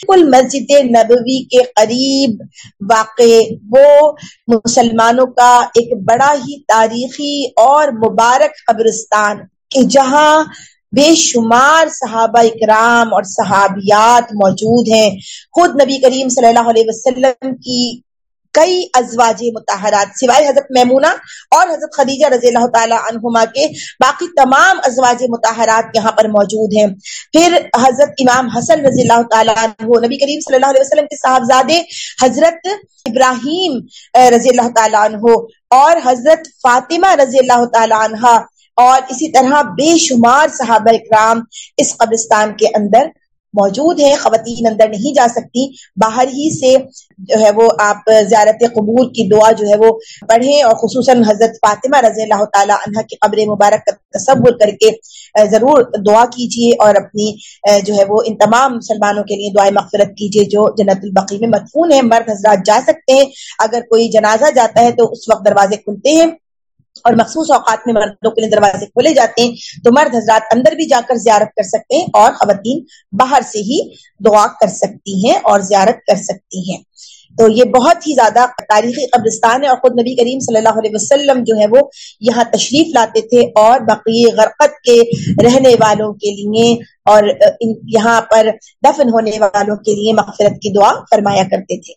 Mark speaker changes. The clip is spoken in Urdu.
Speaker 1: بالکل مسجد نبوی کے قریب واقع وہ مسلمانوں کا ایک بڑا ہی تاریخی اور مبارک قبرستان کہ جہاں بے شمار صحابہ اکرام اور صحابیات موجود ہیں۔ خود نبی کریم صلی اللہ علیہ وسلم کی کئی ازواج متحرات سوائے حضرت میمونہ اور حضرت خدیجہ رضی اللہ تعالی عنہما کے باقی تمام ازواج متحرات یہاں پر موجود ہیں۔ پھر حضرت امام حسن رضی اللہ تعالیٰ عنہ، نبی کریم صلی اللہ علیہ وسلم کے صاحبزادے حضرت ابراہیم رضی اللہ تعالیٰ عنہ اور حضرت فاطمہ رضی اللہ تعالیٰ عنہ اور اسی طرح بے شمار صحابہ اکرام اس قبرستان کے اندر موجود ہیں، خواتین اندر نہیں جا سکتی۔ باہر ہی سے جو ہے وہ آپ زیارت قبور کی دعا جو ہے وہ پڑھیں اور خصوصاً حضرت فاطمہ رضی اللہ تعالی عنہ کی قبر مبارک کا تصور کر کے ضرور دعا کیجیے اور اپنی جو ہے وہ ان تمام مسلمانوں کے لیے دعائیں مغفرت کیجیے جو جنت البقی میں مدفون ہیں۔ مرد حضرات جا سکتے ہیں۔ اگر کوئی جنازہ جاتا ہے تو اس وقت دروازے کھلتے ہیں۔ اور مخصوص اوقات میں مردوں کے لیے دروازے کھولے جاتے ہیں تو مرد حضرات اندر بھی جا کر زیارت کر سکتے ہیں اور خواتین باہر سے ہی دعا کر سکتی ہیں اور زیارت کر سکتی ہیں۔ تو یہ بہت ہی زیادہ تاریخی قبرستان ہے اور خود نبی کریم صلی اللہ علیہ وسلم جو ہے وہ یہاں تشریف لاتے تھے اور بقی غرقت کے رہنے والوں کے لیے اور یہاں پر دفن ہونے والوں کے لیے مغفرت کی دعا فرمایا کرتے تھے۔